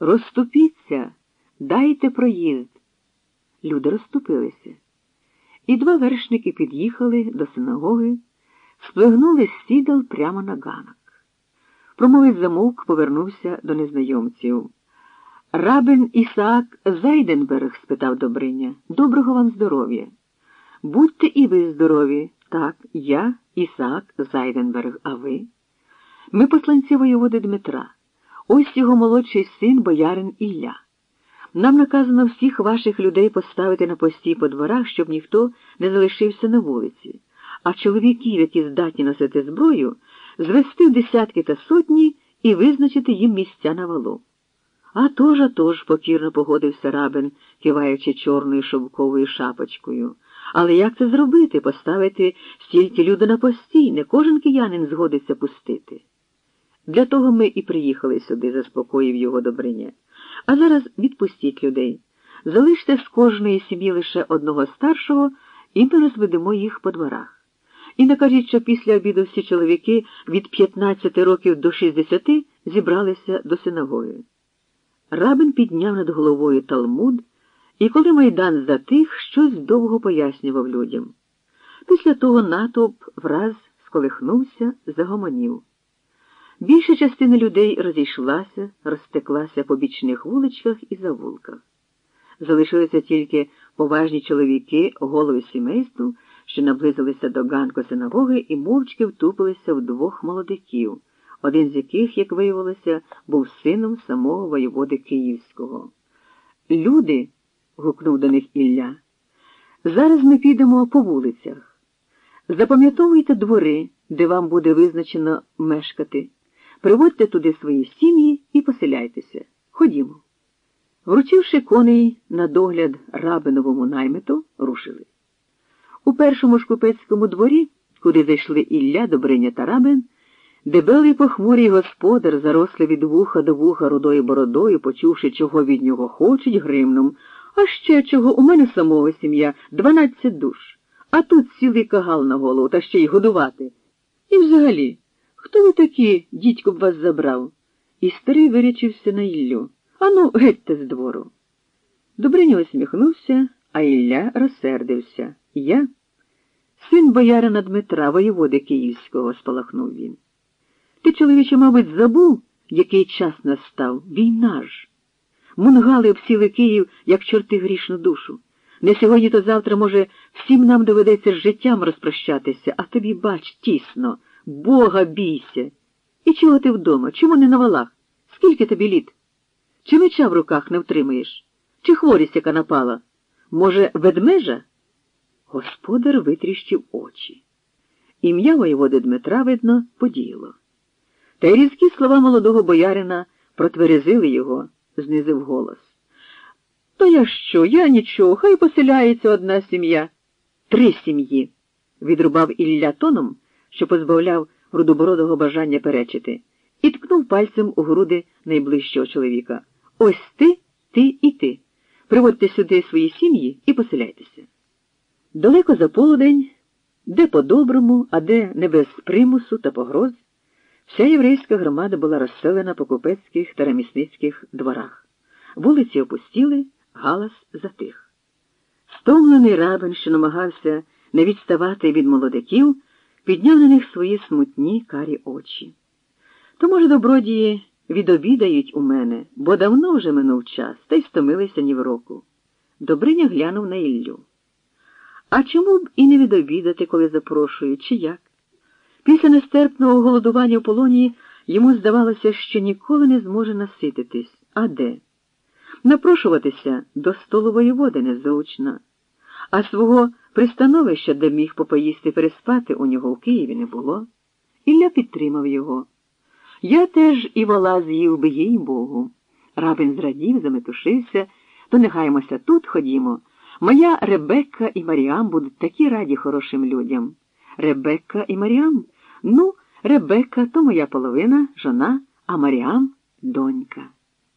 Розступіться, дайте проїзд. Люди розступилися. І два вершники під'їхали до синагоги, сплигнули з сідал прямо на ганок. Промовець замовк повернувся до незнайомців. Рабин Ісаак Зайденберг? спитав Добриня. Доброго вам здоров'я. Будьте і ви здорові. Так, я, Ісаак Зайденберг, а ви? Ми посланці воєводи Дмитра. Ось його молодший син боярин Ілля. Нам наказано всіх ваших людей поставити на пості по дворах, щоб ніхто не залишився на вулиці, а чоловіків, які здатні носити зброю, звести в десятки та сотні і визначити їм місця на валу. А тож, а тож, покірно погодився рабин, киваючи чорною шовковою шапочкою. Але як це зробити, поставити стільки людей на постій, не кожен киянин згодиться пустити. Для того ми і приїхали сюди, заспокоїв його Добриня. А зараз відпустіть людей. Залиште з кожної сім'ї лише одного старшого, і ми розведемо їх по дворах. І накажіть, що після обіду всі чоловіки від 15 років до 60 зібралися до синагоги. Рабин підняв над головою талмуд, і коли майдан затих, щось довго пояснював людям. Після того натовп враз сколихнувся, загомонів. Більша частина людей розійшлася, розтеклася по бічних вуличках і завулках. Залишилися тільки поважні чоловіки, голови сімейству, що наблизилися до ганку синагоги і мовчки втупилися в двох молодиків, один з яких, як виявилося, був сином самого воєводи Київського. Люди, гукнув до них Ілля, зараз ми підемо по вулицях. Запам'ятовуйте двори, де вам буде визначено мешкати. Приводьте туди свої сім'ї і поселяйтеся. Ходімо. Вручивши коней на догляд рабиновому наймиту, рушили. У першому ж купецькому дворі, куди зайшли Ілля, Добриня та рабин, дебелий похмурий господар, зарослий від вуха до вуха рудою бородою, почувши, чого від нього хочуть, гримнув. А ще чого у мене самого сім'я дванадцять душ, а тут цілий кагал на голову, та ще й годувати. І взагалі. Хто ви такі, дідько б вас забрав? І старий вирячився на Іллю. Ану, гетьте з двору. Добриня усміхнувся, а Ілля розсердився. Я? Син боярина Дмитра, воєводи Київського, спалахнув він. Ти, чоловіче, мабуть, забув, який час настав? Війна ж. Мунгали обсіли Київ, як чорти грішну душу. Не сьогодні, то завтра, може, всім нам доведеться з життям розпрощатися, а тобі, бач, тісно. Бога бійся. І чого ти вдома? Чому не на валах? Скільки тобі літ? Чи меча в руках не втримаєш? Чи хворість яка напала? Може, ведмежа? Господар витріщив очі. Ім'я воєводи Дмитра, видно, подіяло. Та й різкі слова молодого боярина протверезили його, знизив голос. То я що? Я нічого, хай поселяється одна сім'я. Три сім'ї, відрубав Ілля тоном що позбавляв рудобородого бажання перечити, і ткнув пальцем у груди найближчого чоловіка. Ось ти, ти і ти. Приводьте сюди свої сім'ї і поселяйтеся. Далеко за полудень, де по-доброму, а де не без примусу та погроз, вся єврейська громада була розселена по купецьких та ремісницьких дворах. Вулиці опустіли, галас затих. Стомлений рабин, що намагався не відставати від молодиків, підняв на них свої смутні карі очі. То, може, добродії відобідають у мене, бо давно вже минув час, та й стомилися ні в року. Добриня глянув на Іллю. А чому б і не відобідати, коли запрошують, чи як? Після нестерпного голодування в полоні йому здавалося, що ніколи не зможе насититись. А де? Напрошуватися до столу воєводи незручно, а свого Пристановища, де міг попоїсти переспати, у нього в Києві не було. Ілля підтримав його. Я теж і вола з'їв би, їй Богу. Рабин зрадів, заметушився, то не гаймося тут, ходімо. Моя Ребекка і Маріам будуть такі раді хорошим людям. Ребекка і Маріам? Ну, Ребекка то моя половина, жона, а Маріам донька.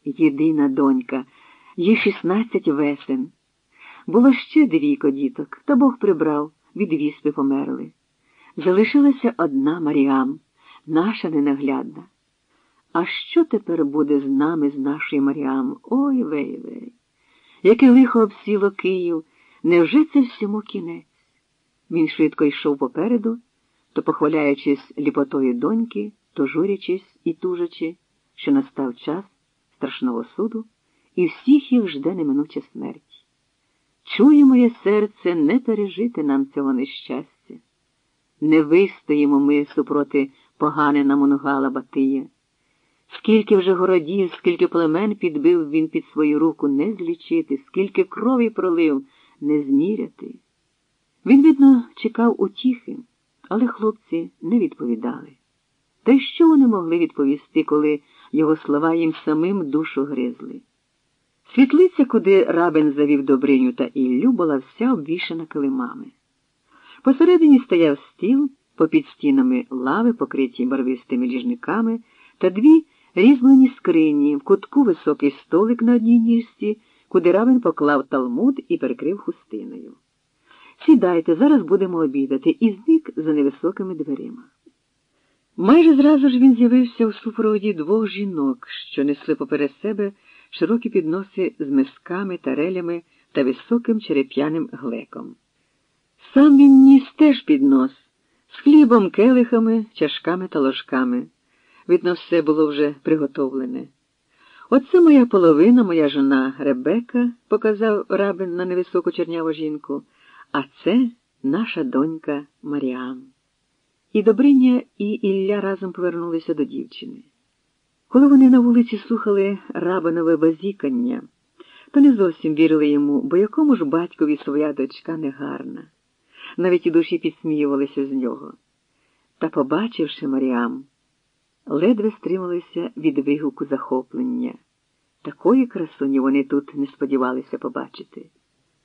Єдина донька, їй шістнадцять весен. Було ще двійко діток, та Бог прибрав, від віспи померли. Залишилася одна Маріам, наша ненаглядна. А що тепер буде з нами, з нашою Маріам? Ой вей вей. Яке лихо обсіло Київ, невже це всьому кінець? Він швидко йшов попереду, то похваляючись ліпотою доньки, то журячись і тужачи, що настав час страшного суду, і всіх їх жде неминуча смерть. Чує моє серце, не пережити нам цього нещастя. Не вистоїмо ми супроти поганина Монгала Батия. Скільки вже городів, скільки племен підбив він під свою руку не злічити, скільки крові пролив, не зміряти. Він, видно, чекав утіхи, але хлопці не відповідали. Та й що вони могли відповісти, коли його слова їм самим душу гризли? Світлиця, куди рабин завів Добриню та Іллю, була вся обвішана килимами. Посередині стояв стіл, попід стінами лави, покриті барвистими ліжниками, та дві різьблені скрині, в кутку високий столик на одній ніжці, куди рабин поклав талмуд і перекрив хустиною. Сідайте, зараз будемо обідати, і зник за невисокими дверима. Майже зразу ж він з'явився у супроводі двох жінок, що несли поперед себе широкі підноси з мисками, тарелями та високим череп'яним глеком. Сам він ніс теж піднос з хлібом, келихами, чашками та ложками. Видно, все було вже приготовлене. Оце моя половина, моя жона Ребека, показав рабин на невисоку черняву жінку, а це наша донька Маріам. І Добриня, і Ілля разом повернулися до дівчини. Коли вони на вулиці слухали рабинове базікання, то не зовсім вірили йому, бо якому ж батькові своя дочка негарна. Навіть і душі підсміювалися з нього. Та, побачивши Маріам, ледве стрималися від вигуку захоплення. Такої красуні вони тут не сподівалися побачити.